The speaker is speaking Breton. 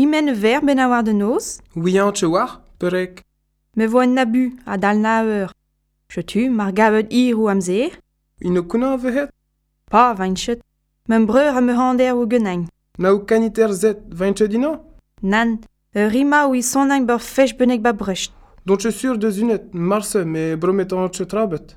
Imen ver ben a war de noz Oui an che war, perek. Me vo en nabu a dal na eur. Chetu mar gavet ir ou amze zeer. Ino kuna vehet Pa, vainchut. Men breur a me hander ou geneng. Na ou kaniter zet, vainchut dino Nan, e rima ou i sonang bor fech benek ba brecht. Dont je sur de zunet, marse, me bromet an che trabet.